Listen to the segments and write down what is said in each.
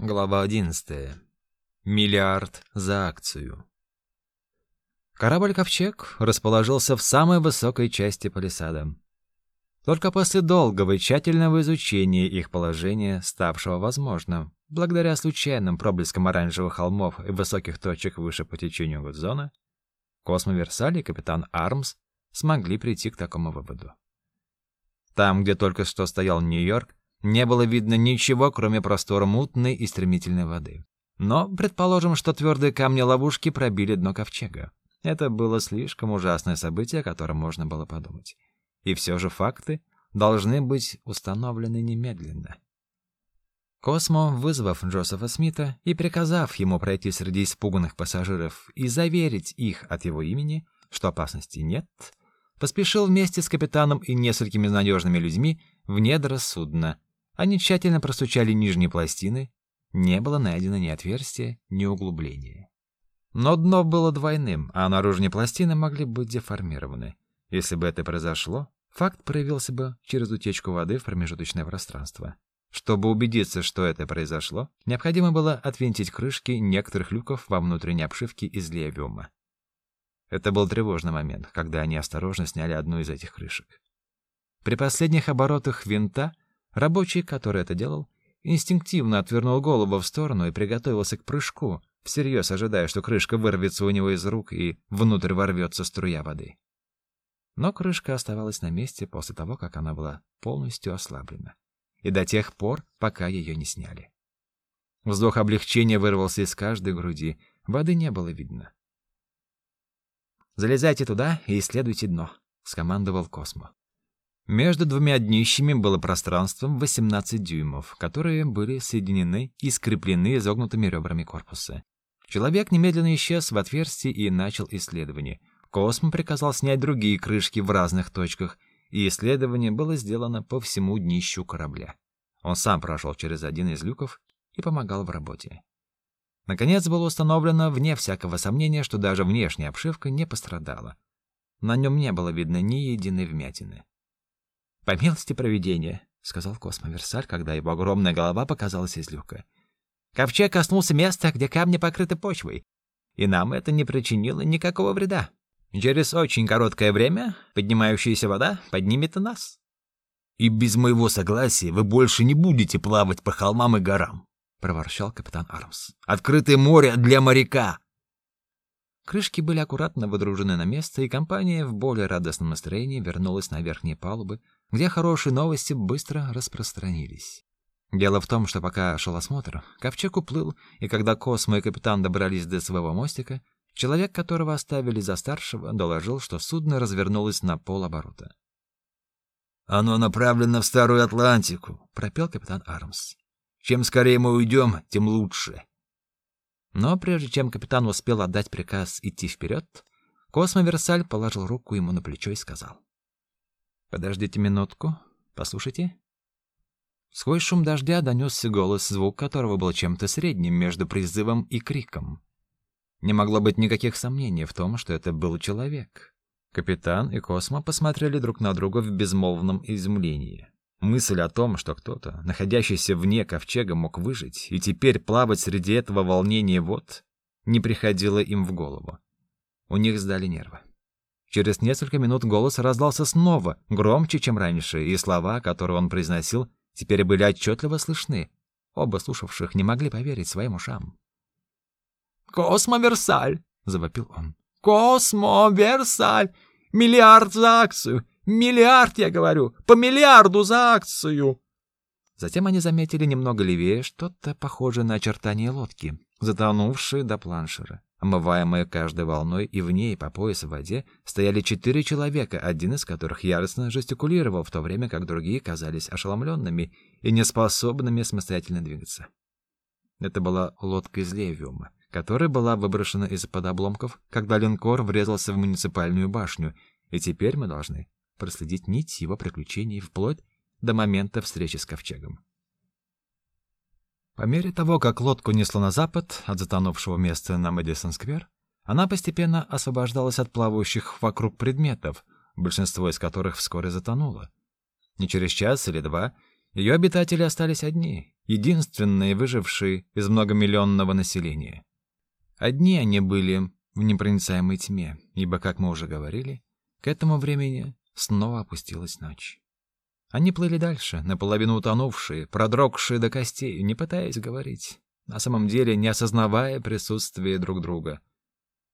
Глава 11. Миллиард за акцию. Корабль «Ковчег» расположился в самой высокой части палисада. Только после долгого и тщательного изучения их положения, ставшего возможным, благодаря случайным проблескам оранжевых холмов и высоких точек выше по течению Гудзона, Космо Версаль и капитан Армс смогли прийти к такому выводу. Там, где только что стоял Нью-Йорк, не было видно ничего, кроме простора мутной и стремительной воды. Но предположим, что твердые камни ловушки пробили дно ковчега. Это было слишком ужасное событие, о котором можно было подумать. И все же факты должны быть установлены немедленно. Космо, вызвав Джозефа Смита и приказав ему пройти среди испуганных пассажиров и заверить их от его имени, что опасности нет, поспешил вместе с капитаном и несколькими надежными людьми в недра судна, они тщательно простучали нижние пластины, не было найдено ни отверстия, ни углубления. Но дно было двойным, а наружные пластины могли быть деформированы. Если бы это произошло, факт проявился бы через утечку воды в промежуточное пространство. Чтобы убедиться, что это произошло, необходимо было отвинтить крышки некоторых люков во внутренней обшивке из левиума. Это был тревожный момент, когда они осторожно сняли одну из этих крышек. При последних оборотах винта Рабочий, который это делал, инстинктивно отвернул голову в сторону и приготовился к прыжку, всерьез ожидая, что крышка вырвется у него из рук и внутрь ворвется струя воды. Но крышка оставалась на месте после того, как она была полностью ослаблена, и до тех пор, пока ее не сняли. Вздох облегчения вырвался из каждой груди, воды не было видно. «Залезайте туда и исследуйте дно», — скомандовал Космо. Между двумя днищами было пространство 18 дюймов, которые были соединены и скреплены изогнутыми ребрами корпуса. Человек немедленно исчез в отверстии и начал исследование. Космо приказал снять другие крышки в разных точках, и исследование было сделано по всему днищу корабля. Он сам прошел через один из люков и помогал в работе. Наконец было установлено, вне всякого сомнения, что даже внешняя обшивка не пострадала. На нем не было видно ни единой вмятины. «По милости провидения», — сказал Космо Версаль, когда его огромная голова показалась из люка. «Ковчег коснулся места, где камни покрыты почвой, и нам это не причинило никакого вреда. Через очень короткое время поднимающаяся вода поднимет и нас». «И без моего согласия вы больше не будете плавать по холмам и горам», — проворчал капитан Армс. «Открытое море для моряка!» Крышки были аккуратно выдружены на место, и компания в более радостном настроении вернулась на верхние палубы, где хорошие новости быстро распространились. Дело в том, что пока шел осмотр, ковчег уплыл, и когда Космо и капитан добрались до своего мостика, человек, которого оставили за старшего, доложил, что судно развернулось на полоборота. «Оно направлено в Старую Атлантику», — пропел капитан Армс. «Чем скорее мы уйдем, тем лучше». Но прежде чем капитан успел отдать приказ идти вперед, Космо Версаль положил руку ему на плечо и сказал. Подождите минутку. Послушайте. Сквозь шум дождя донесся голос, звук которого был чем-то средним между призывом и криком. Не могло быть никаких сомнений в том, что это был человек. Капитан и Космо посмотрели друг на друга в безмолвном изумлении. Мысль о том, что кто-то, находящийся вне ковчега, мог выжить и теперь плавать среди этого волнения вод, не приходила им в голову. У них сдали нервы. Через несколько минут голос раздался снова, громче, чем раньше, и слова, которые он произносил, теперь были отчетливо слышны. Оба слушавших не могли поверить своим ушам. «Космо Версаль!» — завопил он. «Космо Версаль! Миллиард за акцию! Миллиард, я говорю! По миллиарду за акцию!» Затем они заметили немного левее что-то похожее на очертания лодки, затонувшие до планшера. Омываемые каждой волной и в ней по пояс в воде стояли четыре человека, один из которых яростно жестикулировал, в то время как другие казались ошеломленными и неспособными самостоятельно двигаться. Это была лодка из левиума, которая была выброшена из-под обломков, когда линкор врезался в муниципальную башню, и теперь мы должны проследить нить его приключений вплоть до момента встречи с ковчегом. По мере того, как лодку несло на запад от затонувшего места на Мэдисон-сквер, она постепенно освобождалась от плавающих вокруг предметов, большинство из которых вскоре затонуло. Не через час или два Ее обитатели остались одни, единственные выжившие из многомиллионного населения. Одни они были в непроницаемой тьме, ибо, как мы уже говорили, к этому времени снова опустилась ночь. Они плыли дальше, наполовину утонувшие, продрогшие до костей, не пытаясь говорить, на самом деле не осознавая присутствия друг друга.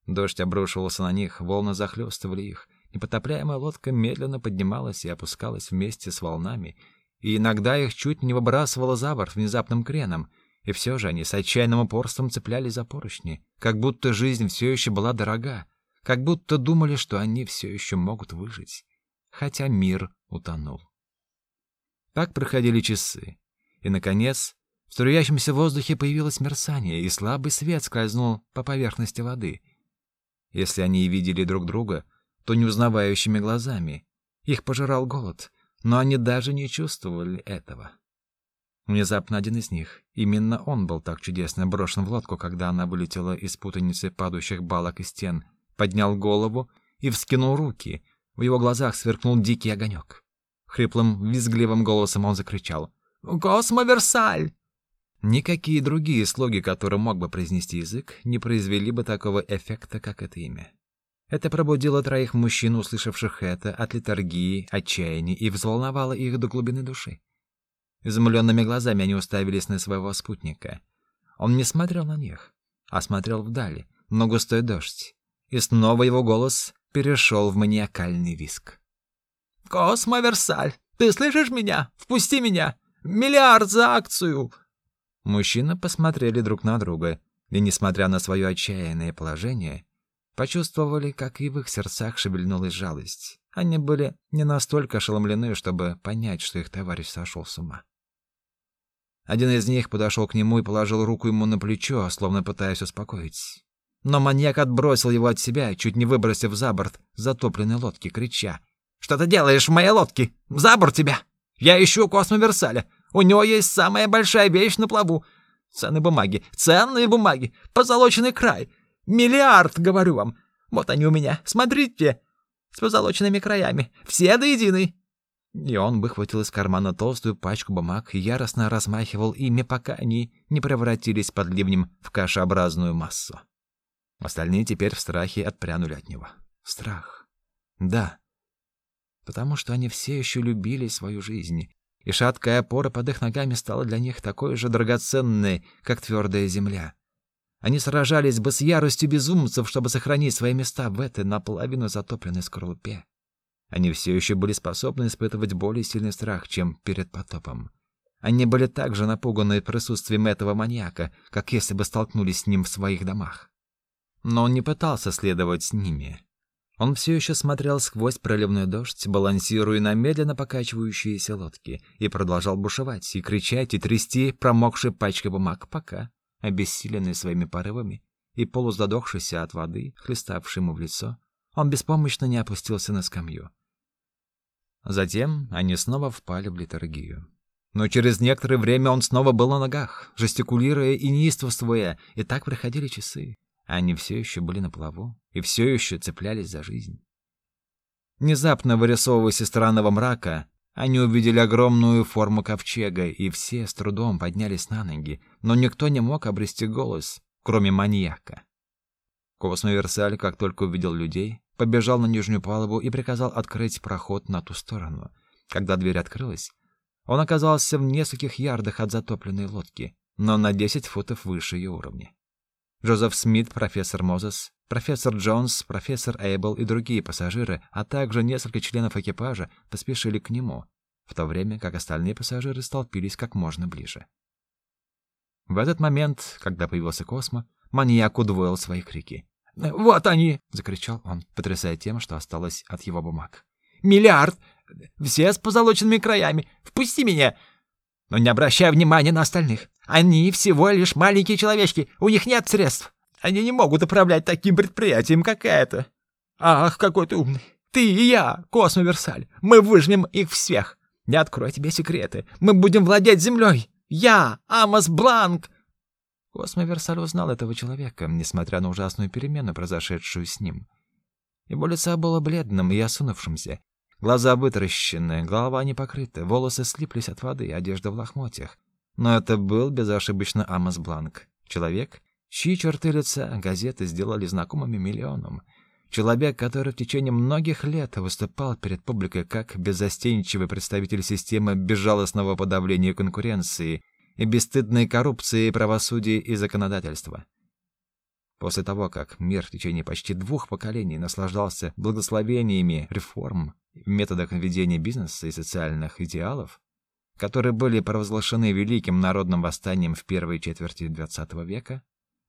Дождь обрушивался на них, волны захлестывали их, непотопляемая лодка медленно поднималась и опускалась вместе с волнами, и иногда их чуть не выбрасывало за борт внезапным креном, и все же они с отчаянным упорством цеплялись за поручни, как будто жизнь все еще была дорога, как будто думали, что они все еще могут выжить, хотя мир утонул. Так проходили часы. И, наконец, в струящемся воздухе появилось мерцание, и слабый свет скользнул по поверхности воды. Если они и видели друг друга, то неузнавающими глазами. Их пожирал голод, но они даже не чувствовали этого. Внезапно один из них, именно он был так чудесно брошен в лодку, когда она вылетела из путаницы падающих балок и стен, поднял голову и вскинул руки. В его глазах сверкнул дикий огонек. Хриплым, визгливым голосом он закричал. «Космоверсаль!» Никакие другие слоги, которые мог бы произнести язык, не произвели бы такого эффекта, как это имя. Это пробудило троих мужчин, услышавших это, от литургии, отчаяния и взволновало их до глубины души. Изумленными глазами они уставились на своего спутника. Он не смотрел на них, а смотрел вдали, на густой дождь. И снова его голос перешел в маниакальный виск. «Космоверсаль, ты слышишь меня? Впусти меня! Миллиард за акцию!» Мужчины посмотрели друг на друга и, несмотря на свое отчаянное положение, почувствовали, как и в их сердцах шевельнулась жалость. Они были не настолько ошеломлены, чтобы понять, что их товарищ сошел с ума. Один из них подошел к нему и положил руку ему на плечо, словно пытаясь успокоить. Но маньяк отбросил его от себя, чуть не выбросив за борт затопленной лодки, крича что ты делаешь в моей лодке? За борт тебя! Я ищу Космоверсаля. У него есть самая большая вещь на плаву. Ценные бумаги, ценные бумаги, позолоченный край. Миллиард, говорю вам. Вот они у меня, смотрите. С позолоченными краями, все до единой. И он выхватил из кармана толстую пачку бумаг и яростно размахивал ими, пока они не превратились под ливнем в кашеобразную массу. Остальные теперь в страхе отпрянули от него. Страх. Да, потому что они все еще любили свою жизнь, и шаткая опора под их ногами стала для них такой же драгоценной, как твердая земля. Они сражались бы с яростью безумцев, чтобы сохранить свои места в этой наполовину затопленной скорлупе. Они все еще были способны испытывать более сильный страх, чем перед потопом. Они были так же напуганы присутствием этого маньяка, как если бы столкнулись с ним в своих домах. Но он не пытался следовать с ними. Он все еще смотрел сквозь проливной дождь, балансируя на медленно покачивающиеся лодки, и продолжал бушевать, и кричать, и трясти промокшей пачкой бумаг, пока, обессиленный своими порывами и полузадохшийся от воды, хлеставшей ему в лицо, он беспомощно не опустился на скамью. Затем они снова впали в литургию. Но через некоторое время он снова был на ногах, жестикулируя и неистовствуя, и так проходили часы. Они все еще были на плаву и все еще цеплялись за жизнь. Внезапно вырисовываясь из странного мрака, они увидели огромную форму ковчега, и все с трудом поднялись на ноги, но никто не мог обрести голос, кроме маньяка. Космоверсаль, как только увидел людей, побежал на нижнюю палубу и приказал открыть проход на ту сторону. Когда дверь открылась, он оказался в нескольких ярдах от затопленной лодки, но на десять футов выше ее уровня. Джозеф Смит, профессор Мозес, профессор Джонс, профессор Эйбл и другие пассажиры, а также несколько членов экипажа поспешили к нему, в то время как остальные пассажиры столпились как можно ближе. В этот момент, когда появился Космо, маньяк удвоил свои крики. «Вот они!» — закричал он, потрясая тем, что осталось от его бумаг. «Миллиард! Все с позолоченными краями! Впусти меня!» Но не обращай внимания на остальных. Они всего лишь маленькие человечки, у них нет средств. Они не могут управлять таким предприятием, как это. Ах, какой ты умный. Ты и я, Космоверсаль. Мы выжмем их всех. Не открою тебе секреты. Мы будем владеть землей. Я, Амос Бланк. Космоверсаль узнал этого человека, несмотря на ужасную перемену, произошедшую с ним. Его лицо было бледным и осунувшимся. Глаза вытаращены, голова не покрыта, волосы слиплись от воды, одежда в лохмотьях. Но это был безошибочно Амос Бланк. Человек, чьи черты лица газеты сделали знакомыми миллионам. Человек, который в течение многих лет выступал перед публикой как беззастенчивый представитель системы безжалостного подавления конкуренции и бесстыдной коррупции правосудия и законодательства. После того, как мир в течение почти двух поколений наслаждался благословениями реформ в методах ведения бизнеса и социальных идеалов, которые были провозглашены великим народным восстанием в первой четверти XX века,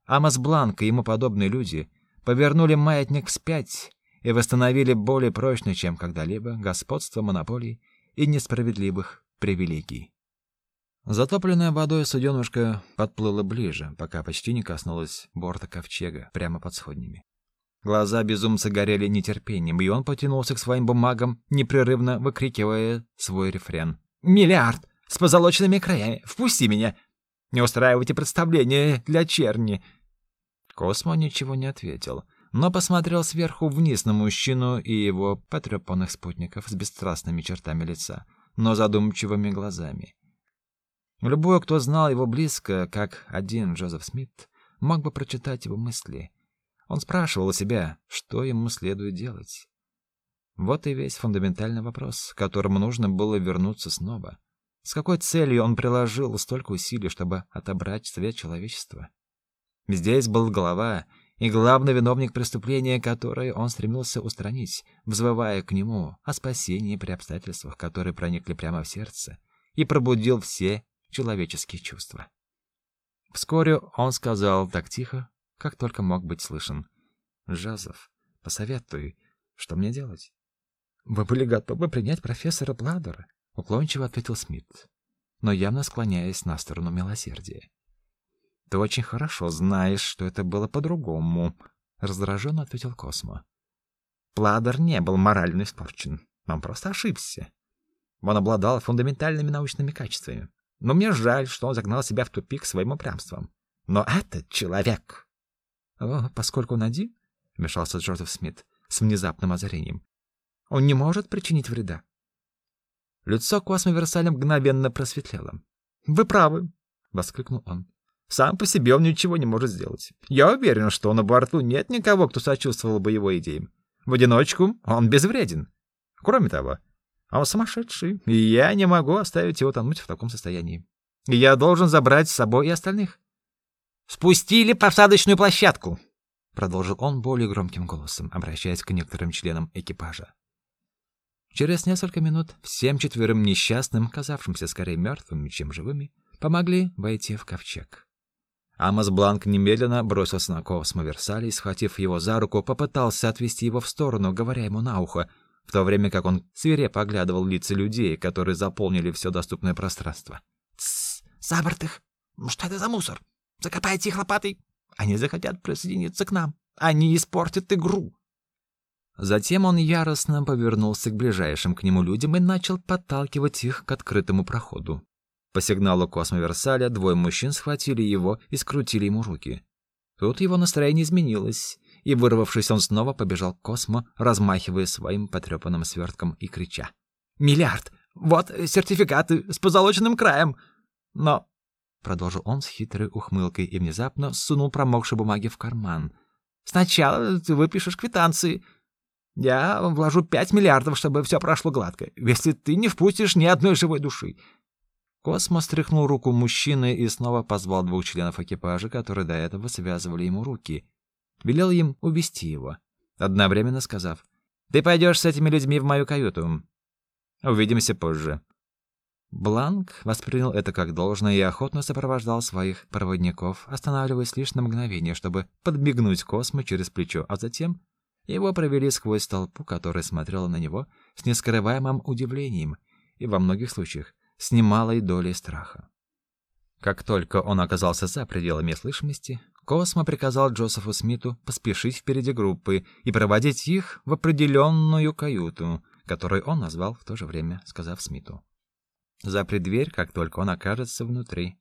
Амос Бланк и ему подобные люди повернули маятник вспять и восстановили более прочно, чем когда-либо, господство монополий и несправедливых привилегий. Затопленная водой суденушка подплыла ближе, пока почти не коснулась борта ковчега прямо под сходнями. Глаза безумца горели нетерпением, и он потянулся к своим бумагам, непрерывно выкрикивая свой рефрен. «Миллиард! С позолоченными краями! Впусти меня! Не устраивайте представление для черни!» Космо ничего не ответил, но посмотрел сверху вниз на мужчину и его потрепанных спутников с бесстрастными чертами лица, но задумчивыми глазами. Любой, кто знал его близко, как один Джозеф Смит, мог бы прочитать его мысли. Он спрашивал себя, что ему следует делать. Вот и весь фундаментальный вопрос, к которому нужно было вернуться снова. С какой целью он приложил столько усилий, чтобы отобрать свет человечества? Здесь был голова и главный виновник преступления, которое он стремился устранить, взвывая к нему о спасении при обстоятельствах, которые проникли прямо в сердце и пробудил все человеческие чувства. Вскоре он сказал так тихо, как только мог быть слышен. «Жазов, посоветуй, что мне делать?» «Вы были готовы принять профессора Бладера?» — уклончиво ответил Смит, но явно склоняясь на сторону милосердия. «Ты очень хорошо знаешь, что это было по-другому», — раздраженно ответил Космо. Пладер не был морально испорчен, он просто ошибся. Он обладал фундаментальными научными качествами. Но мне жаль, что он загнал себя в тупик своим упрямством. Но этот человек... О, поскольку он один, — вмешался Джозеф Смит с внезапным озарением, — он не может причинить вреда. Лицо Космо Версаля мгновенно просветлело. — Вы правы, — воскликнул он. — Сам по себе он ничего не может сделать. Я уверен, что на борту нет никого, кто сочувствовал бы его идеям. В одиночку он безвреден. Кроме того, а он сумасшедший, и я не могу оставить его тонуть в таком состоянии. Я должен забрать с собой и остальных. «Спустили посадочную площадку!» — продолжил он более громким голосом, обращаясь к некоторым членам экипажа. Через несколько минут всем четверым несчастным, казавшимся скорее мертвыми, чем живыми, помогли войти в ковчег. Амос Бланк немедленно бросился на Космо Версаль и, схватив его за руку, попытался отвести его в сторону, говоря ему на ухо — в то время как он свирепо оглядывал лица людей, которые заполнили все доступное пространство. «Тссс! За борт их! Что это за мусор? Закопайте их лопатой! Они захотят присоединиться к нам! Они испортят игру!» Затем он яростно повернулся к ближайшим к нему людям и начал подталкивать их к открытому проходу. По сигналу Космоверсаля двое мужчин схватили его и скрутили ему руки. Тут его настроение изменилось, и, вырвавшись, он снова побежал к Космо, размахивая своим потрепанным свертком и крича. «Миллиард! Вот сертификаты с позолоченным краем! Но...» Продолжил он с хитрой ухмылкой и внезапно сунул промокшие бумаги в карман. «Сначала ты выпишешь квитанции. Я вложу пять миллиардов, чтобы все прошло гладко, если ты не впустишь ни одной живой души». Космос стряхнул руку мужчины и снова позвал двух членов экипажа, которые до этого связывали ему руки велел им увести его, одновременно сказав, «Ты пойдешь с этими людьми в мою каюту. Увидимся позже». Бланк воспринял это как должное и охотно сопровождал своих проводников, останавливаясь лишь на мгновение, чтобы подмигнуть Космо через плечо, а затем его провели сквозь толпу, которая смотрела на него с нескрываемым удивлением и во многих случаях с немалой долей страха. Как только он оказался за пределами слышимости, Космо приказал Джозефу Смиту поспешить впереди группы и проводить их в определенную каюту, которую он назвал в то же время, сказав Смиту. Запри дверь, как только он окажется внутри.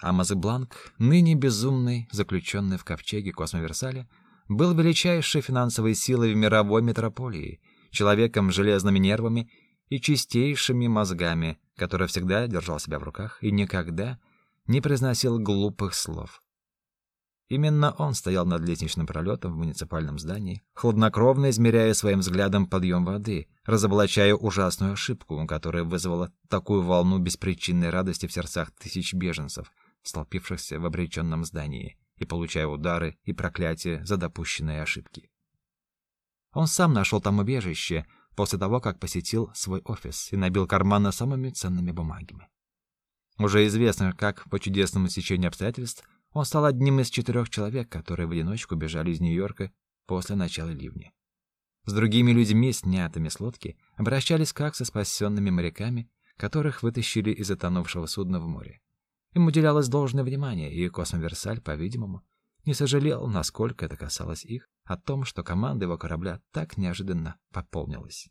Амаз Бланк, ныне безумный, заключенный в ковчеге Космоверсаля, был величайшей финансовой силой в мировой метрополии, человеком с железными нервами и чистейшими мозгами, который всегда держал себя в руках и никогда не произносил глупых слов. Именно он стоял над лестничным пролетом в муниципальном здании, хладнокровно измеряя своим взглядом подъем воды, разоблачая ужасную ошибку, которая вызвала такую волну беспричинной радости в сердцах тысяч беженцев, столпившихся в обреченном здании, и получая удары и проклятия за допущенные ошибки. Он сам нашел там убежище после того, как посетил свой офис и набил карманы самыми ценными бумагами. Уже известно, как по чудесному стечению обстоятельств он стал одним из четырех человек, которые в одиночку бежали из Нью-Йорка после начала ливня. С другими людьми, снятыми с лодки, обращались как со спасенными моряками, которых вытащили из затонувшего судна в море. Им уделялось должное внимание, и Космоверсаль, по-видимому, не сожалел, насколько это касалось их, о том, что команда его корабля так неожиданно пополнилась.